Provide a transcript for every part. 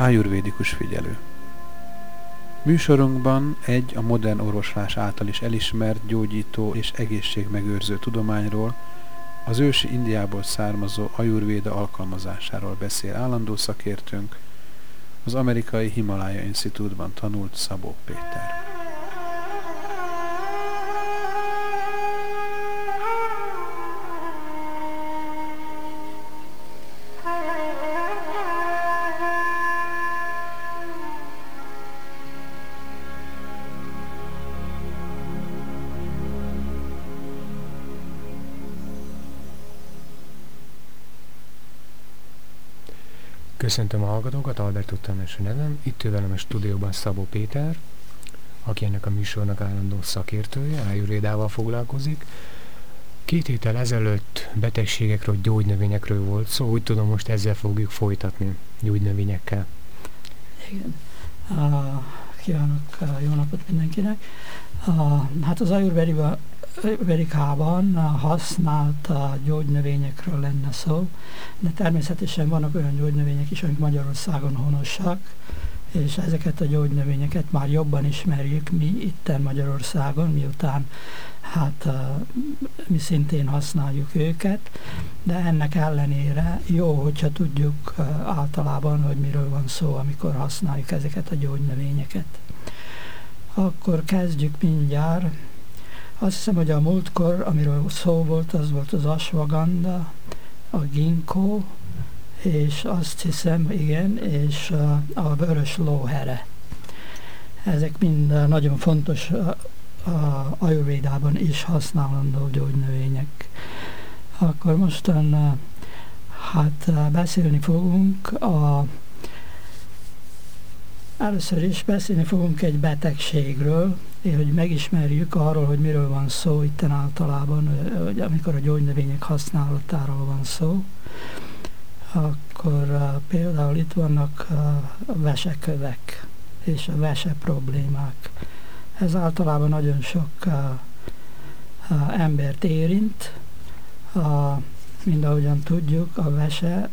Ájurvédikus figyelő Műsorunkban egy a modern orvoslás által is elismert gyógyító és egészségmegőrző tudományról, az ősi Indiából származó ajurvéda alkalmazásáról beszél állandó szakértőnk, az amerikai Himalaya Institútban tanult Szabó Péter. Köszöntöm a hallgatókat, Albert Uttanes a nevem. Itt ő velem a stúdióban Szabó Péter, aki ennek a műsornak állandó szakértője, ájurédával foglalkozik. Két héttel ezelőtt betegségekről, gyógynövényekről volt szó, úgy tudom, most ezzel fogjuk folytatni, gyógynövényekkel. Igen. Kívánok uh, jó napot mindenkinek. Uh, hát az ajurvédiban Amerikában használt gyógynövényekről lenne szó, de természetesen vannak olyan gyógynövények is, amik Magyarországon honosak, és ezeket a gyógynövényeket már jobban ismerjük mi itten Magyarországon, miután hát mi szintén használjuk őket, de ennek ellenére jó, hogyha tudjuk általában, hogy miről van szó, amikor használjuk ezeket a gyógynövényeket. Akkor kezdjük mindjárt azt hiszem, hogy a múltkor, amiről szó volt, az volt az ashwagandha, a ginkgo, és azt hiszem, igen, és a, a vörös lóhere. Ezek mind nagyon fontos a, a ajurvédában is használandó gyógynövények. Akkor mostan hát beszélni fogunk a Először is beszélni fogunk egy betegségről, hogy megismerjük arról, hogy miről van szó itt általában, hogy amikor a gyógynövények használatáról van szó, akkor például itt vannak uh, vesekövek és a vese problémák. Ez általában nagyon sok embert érint, mind ahogyan tudjuk, a vese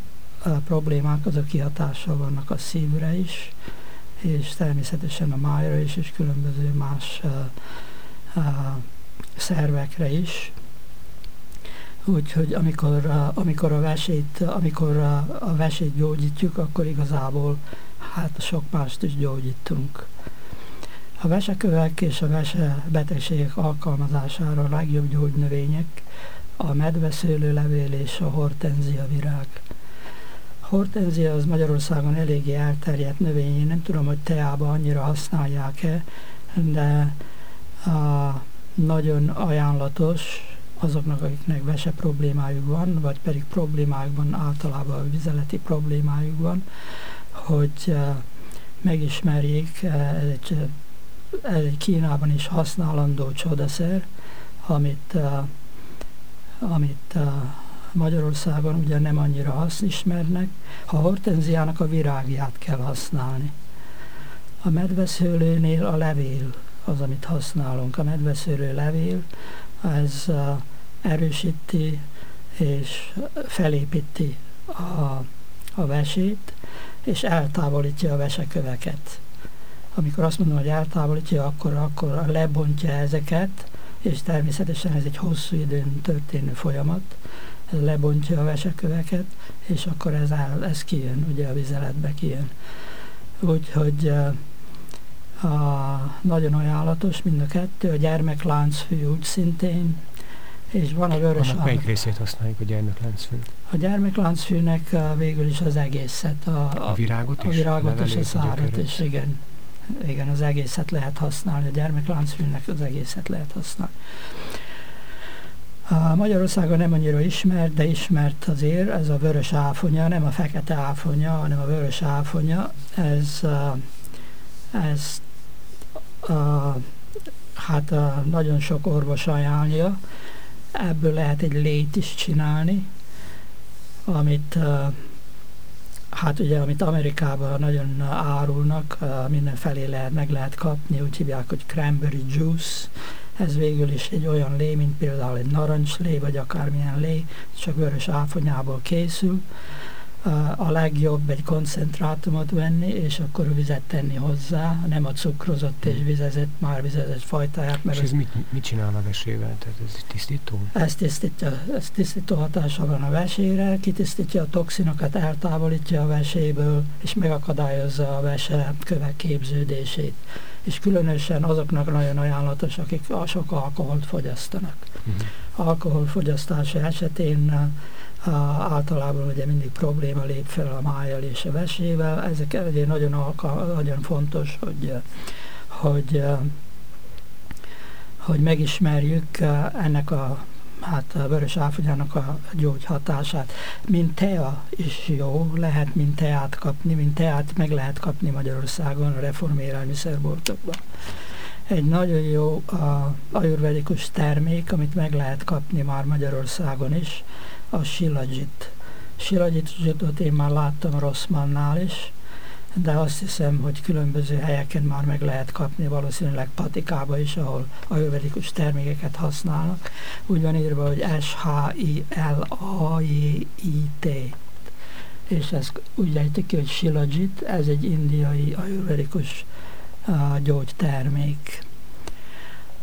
uh, problémák azok kihatással vannak a szívre is, és természetesen a májra is, és különböző más szervekre is. Úgyhogy amikor, amikor, a vesét, amikor a vesét gyógyítjuk, akkor igazából hát sok mást is gyógyítunk. A vesekövek és a vese betegségek alkalmazására a legjobb gyógynövények a medveszőlő levél és a hortenzia virág hortenzia az Magyarországon eléggé elterjedt növény, én nem tudom, hogy teában annyira használják-e, de a, nagyon ajánlatos azoknak, akiknek vese problémájuk van, vagy pedig problémákban, általában vizeleti problémájuk van, hogy uh, megismerjék, uh, ez egy, ez egy Kínában is használandó csodaszer, amit, uh, amit Magyarországon ugye nem annyira hasznismernek, a hortenziának a virágját kell használni. A medveszőlőnél a levél az, amit használunk. A medveszőlő levél, ez erősíti és felépíti a, a vesét, és eltávolítja a veseköveket. Amikor azt mondom, hogy eltávolítja, akkor, akkor lebontja ezeket, és természetesen ez egy hosszú időn történő folyamat, lebontja a veseköveket, és akkor ez, áll, ez kijön, ugye a vizeletbe kijön. Úgyhogy a, nagyon ajánlatos mind a kettő, a gyermekláncfű úgy szintén, és van a vörös Annak melyik részét használjuk a gyermekláncfű? A gyermekláncfűnek végül is az egészet. A, a virágot is? A virágot és a szárat is, igen. Igen, az egészet lehet használni, a gyermekláncfűnek az egészet lehet használni. A Magyarországon nem annyira ismert, de ismert azért, ez a vörös áfonya, nem a fekete áfonya, hanem a vörös áfonya, ez, ez hát nagyon sok orvos ajánlja, ebből lehet egy lét is csinálni, amit hát ugye, amit Amerikában nagyon árulnak, mindenfelé lehet, meg lehet kapni, úgy hívják, hogy cranberry juice, ez végül is egy olyan lé, mint például egy narancslé, vagy akármilyen lé, csak vörös áfonyából készül. A legjobb egy koncentrátumot venni, és akkor vizet tenni hozzá, nem a cukrozott és vizezett, már vizezett fajtáját. Mert és ez mit, mit csinál a vesével? Tehát ez tisztító? Ez tisztítja, ez tisztító hatása van a vesére, kitisztítja a toxinokat, eltávolítja a veséből, és megakadályozza a vese kövek képződését. És különösen azoknak nagyon ajánlatos, akik sok alkoholt fogyasztanak. Uh-huh. Alkoholfogyasztása esetén általában ugye mindig probléma lép fel a májjal és a vesével. Ezek egy nagyon, alka, nagyon fontos, hogy, hogy, hogy megismerjük ennek a hát a vörös áfonyának a gyógyhatását. Mint tea is jó, lehet mint teát kapni, mint teát meg lehet kapni Magyarországon a reformélelmiszerboltokban. Egy nagyon jó a ajurvedikus termék, amit meg lehet kapni már Magyarországon is, a Silajit. Silajitot én már láttam Rosszmannál is, de azt hiszem, hogy különböző helyeken már meg lehet kapni, valószínűleg patikába is, ahol ajurvedikus termékeket használnak. Úgy van írva, hogy S-H-I-L-A-J-I-T. És ez úgy ejtik ki, hogy Shilajit, ez egy indiai ajurvedikus uh, gyógytermék.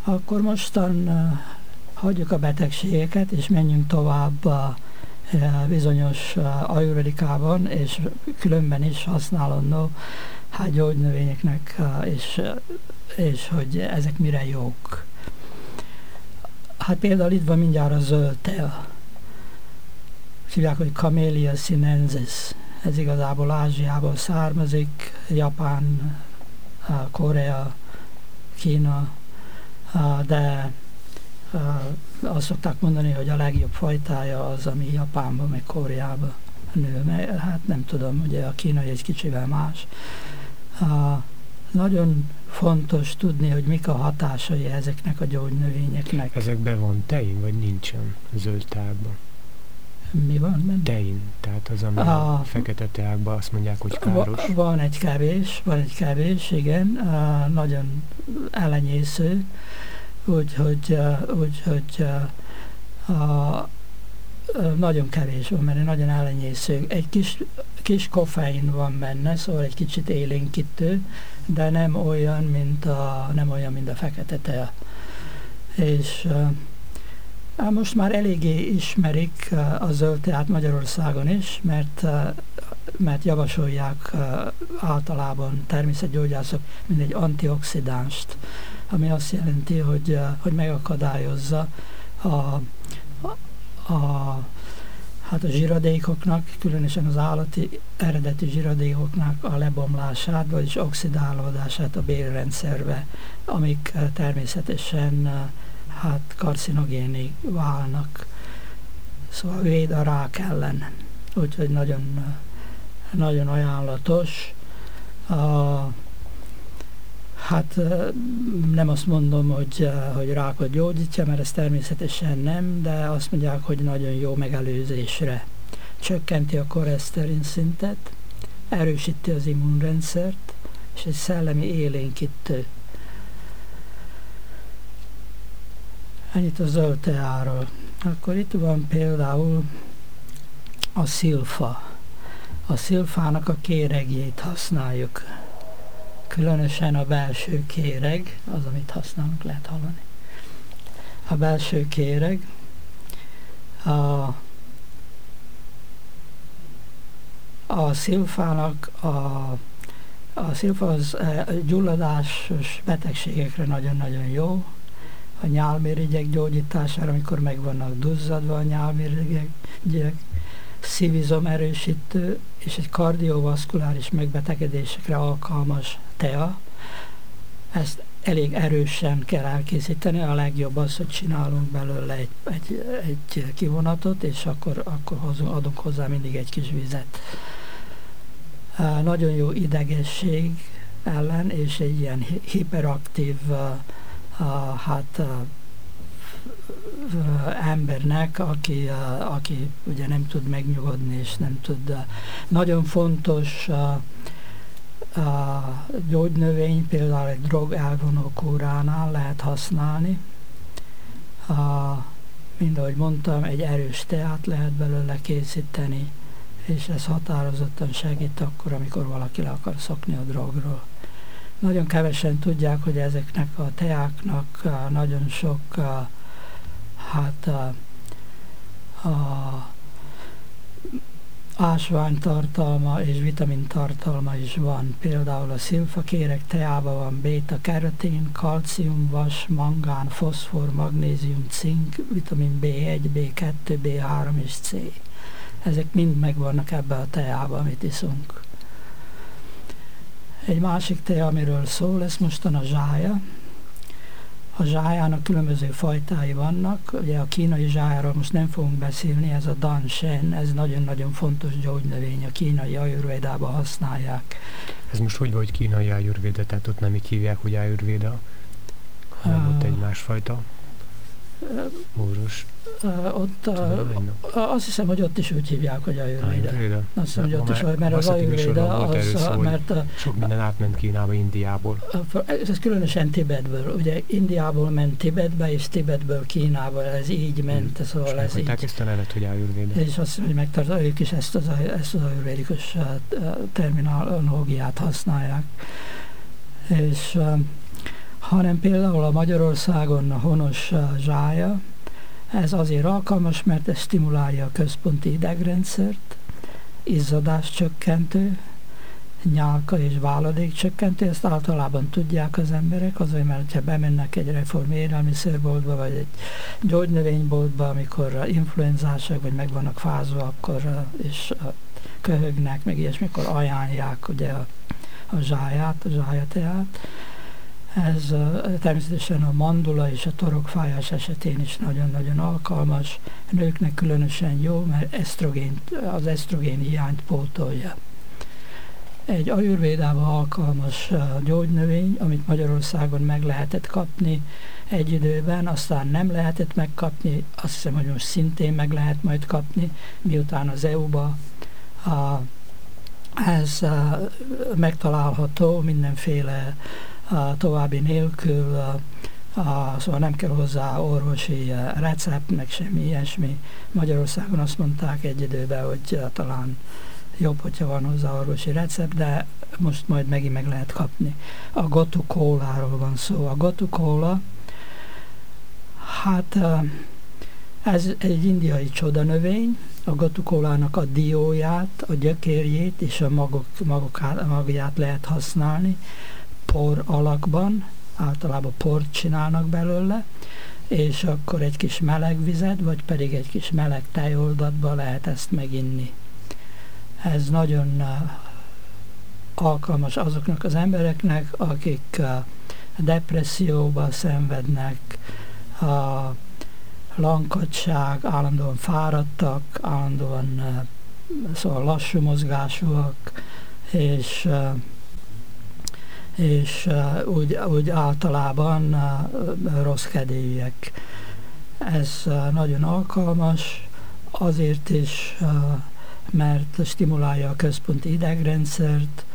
Akkor mostan uh, hagyjuk a betegségeket, és menjünk tovább a e, bizonyos e, ajurvedikában, és különben is használandó hát gyógynövényeknek, e, és, és hogy ezek mire jók. Hát például itt van mindjárt a zöld tea. Hívják, hogy Camellia sinensis. Ez igazából Ázsiából származik, Japán, Korea, Kína, de azt szokták mondani, hogy a legjobb fajtája az, ami Japánban, meg Koreában nő. Mert, hát nem tudom, ugye a kínai egy kicsivel más. A, nagyon fontos tudni, hogy mik a hatásai ezeknek a gyógynövényeknek. Ezekben van tein, vagy nincsen zöld teákban? Mi van benne? Tein, tehát az, ami a, a fekete teákban azt mondják, hogy káros. Van egy kevés, van egy kevés, igen, a, nagyon elenyésző úgyhogy úgy, hogy nagyon kevés van, mert nagyon ellenyésző. Egy kis, kis koffein van benne, szóval egy kicsit élénkítő, de nem olyan, mint a, nem olyan, mint a fekete tea. És uh, most már eléggé ismerik a zöld teát Magyarországon is, mert, mert javasolják általában természetgyógyászok, mint egy antioxidánst ami azt jelenti, hogy, eh, hogy megakadályozza a, a, a hát a zsiradékoknak, különösen az állati eredeti zsiradékoknak a lebomlását, vagyis oxidálódását a bérrendszerbe, amik eh, természetesen eh, hát karcinogénik válnak. Szóval véd a rák ellen. Úgyhogy nagyon, nagyon ajánlatos. A, Hát nem azt mondom, hogy, hogy rákot gyógyítja, mert ez természetesen nem, de azt mondják, hogy nagyon jó megelőzésre. Csökkenti a koleszterin szintet, erősíti az immunrendszert, és egy szellemi élénkítő. Ennyit a zöld teáról. Akkor itt van például a szilfa. A szilfának a kéregjét használjuk különösen a belső kéreg, az, amit használunk, lehet hallani. A belső kéreg, a, a szilfának a, a szilfa az e, gyulladásos betegségekre nagyon-nagyon jó, a nyálmirigyek gyógyítására, amikor meg vannak duzzadva a nyálmirigyek, szívizom erősítő és egy kardiovaszkuláris megbetegedésekre alkalmas tea. Ezt elég erősen kell elkészíteni, a legjobb az, hogy csinálunk belőle egy, egy, egy kivonatot, és akkor, akkor hozunk, adunk hozzá mindig egy kis vizet. Nagyon jó idegesség ellen, és egy ilyen hiperaktív hát embernek, aki, aki ugye nem tud megnyugodni, és nem tud. Nagyon fontos a, a gyógynövény, például egy drog elvonó lehet használni. A, mind ahogy mondtam, egy erős teát lehet belőle készíteni, és ez határozottan segít akkor, amikor valaki le akar szokni a drogról. Nagyon kevesen tudják, hogy ezeknek a teáknak nagyon sok hát a, a ásványtartalma és vitamintartalma is van. Például a szilfakérek teában van beta-kerotin, kalcium, vas, mangán, foszfor, magnézium, cink, vitamin B1, B2, B3 és C. Ezek mind megvannak ebbe a teában, amit iszunk. Egy másik tea, amiről szól, lesz mostan a zsája. A zsájának különböző fajtái vannak. Ugye a kínai zsájáról most nem fogunk beszélni, ez a danshen, ez nagyon-nagyon fontos gyógynövény, a kínai ajurvédában használják. Ez most hogy vagy kínai ajurvéda, tehát ott nem így hívják, hogy ajurvéda, hanem uh, ott egy másfajta uh, ott, uh, azt hiszem, hogy ott is úgy hívják, hogy Ayurveda. Azt hiszem, hogy ott is, mert az Ayurveda, az, mert sok minden átment Kínába, Indiából. Ez különösen Tibetből. Ugye Indiából ment Tibetbe, és Tibetből Kínába, ez így ment, hmm. szóval ez így. ezt a nevet, hogy Ayurveda. És azt hogy megtartja, ők is ezt az, ezt az ayurvédikus terminológiát használják. És hanem például a Magyarországon a honos zsája, ez azért alkalmas, mert ez stimulálja a központi idegrendszert, izzadás csökkentő, nyálka és váladék csökkentő, ezt általában tudják az emberek, azért, mert ha bemennek egy reform élelmiszerboltba, vagy egy gyógynövényboltba, amikor influenzások, vagy meg vannak fázva, akkor és köhögnek, meg ilyesmikor ajánlják ugye a, a zsáját, a zsájateát, ez természetesen a mandula és a torokfájás esetén is nagyon-nagyon alkalmas. Nőknek különösen jó, mert esztrogén, az esztrogén hiányt pótolja. Egy ajurvédában alkalmas gyógynövény, amit Magyarországon meg lehetett kapni egy időben, aztán nem lehetett megkapni, azt hiszem, hogy most szintén meg lehet majd kapni, miután az EU-ba ez megtalálható mindenféle további nélkül, szóval nem kell hozzá orvosi recept, meg semmi ilyesmi. Magyarországon azt mondták egy időben, hogy talán jobb, hogyha van hozzá orvosi recept, de most majd megint meg lehet kapni. A gotu kóláról van szó. A gotu kóla, hát ez egy indiai csodanövény, a gotukólának a dióját, a gyökérjét és a magok, magok, magját lehet használni por alakban, általában port csinálnak belőle, és akkor egy kis meleg vizet, vagy pedig egy kis meleg tejoldatba lehet ezt meginni. Ez nagyon uh, alkalmas azoknak az embereknek, akik uh, depresszióba szenvednek, lankadság, állandóan fáradtak, állandóan uh, szóval lassú mozgásúak, és és uh, úgy, úgy általában uh, rossz kedélyek. Ez uh, nagyon alkalmas, azért is, mert stimulálja a központi idegrendszert,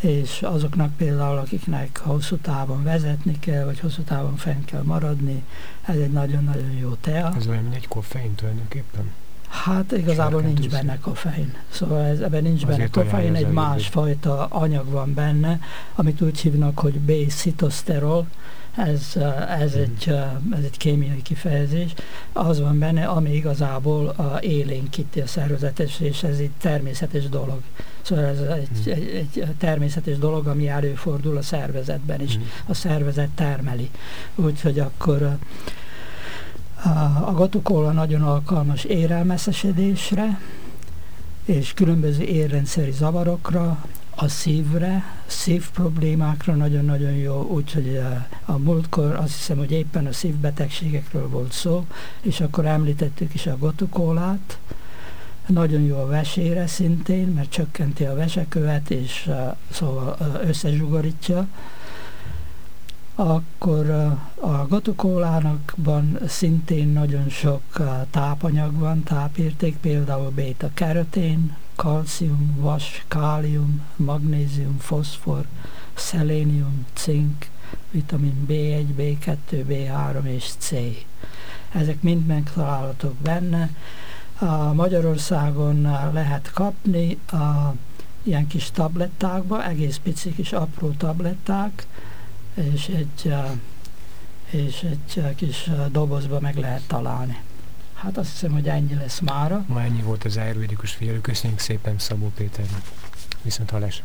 és azoknak például, akiknek hosszú távon vezetni kell, vagy hosszú távon fenn kell maradni, ez egy nagyon-nagyon jó tea. Ez olyan, mint egy koffein tulajdonképpen? Hát igazából nincs benne koffein. Szóval ez, ebben nincs Azért benne koffein, egy másfajta anyag van benne, amit úgy hívnak, hogy B-szitoszterol, ez, ez, hmm. egy, ez egy kémiai kifejezés, az van benne, ami igazából élénkíti a szervezetet, és ez egy természetes dolog. Szóval ez egy, hmm. egy, egy természetes dolog, ami előfordul a szervezetben is. Hmm. A szervezet termeli. Úgyhogy akkor a gatukóla nagyon alkalmas érelmeszesedésre, és különböző érrendszeri zavarokra, a szívre, szív problémákra nagyon-nagyon jó, úgyhogy eh, a múltkor azt hiszem, hogy éppen a szívbetegségekről volt szó, és akkor említettük is a gotukólát, nagyon jó a vesére szintén, mert csökkenti a vesekövet, és uh, szóval uh, összezsugorítja, akkor a gatukólánakban szintén nagyon sok tápanyag van, tápérték, például beta-kerotén, kalcium, vas, kálium, magnézium, foszfor, szelénium, cink, vitamin B1, B2, B3 és C. Ezek mind megtalálhatók benne. A Magyarországon lehet kapni ilyen kis tablettákba, egész pici kis apró tabletták, és egy, és egy kis dobozba meg lehet találni. Hát azt hiszem, hogy ennyi lesz mára. Ma ennyi volt az ayurvédikus figyelő. Köszönjük szépen Szabó Péternek. Viszont hallásra.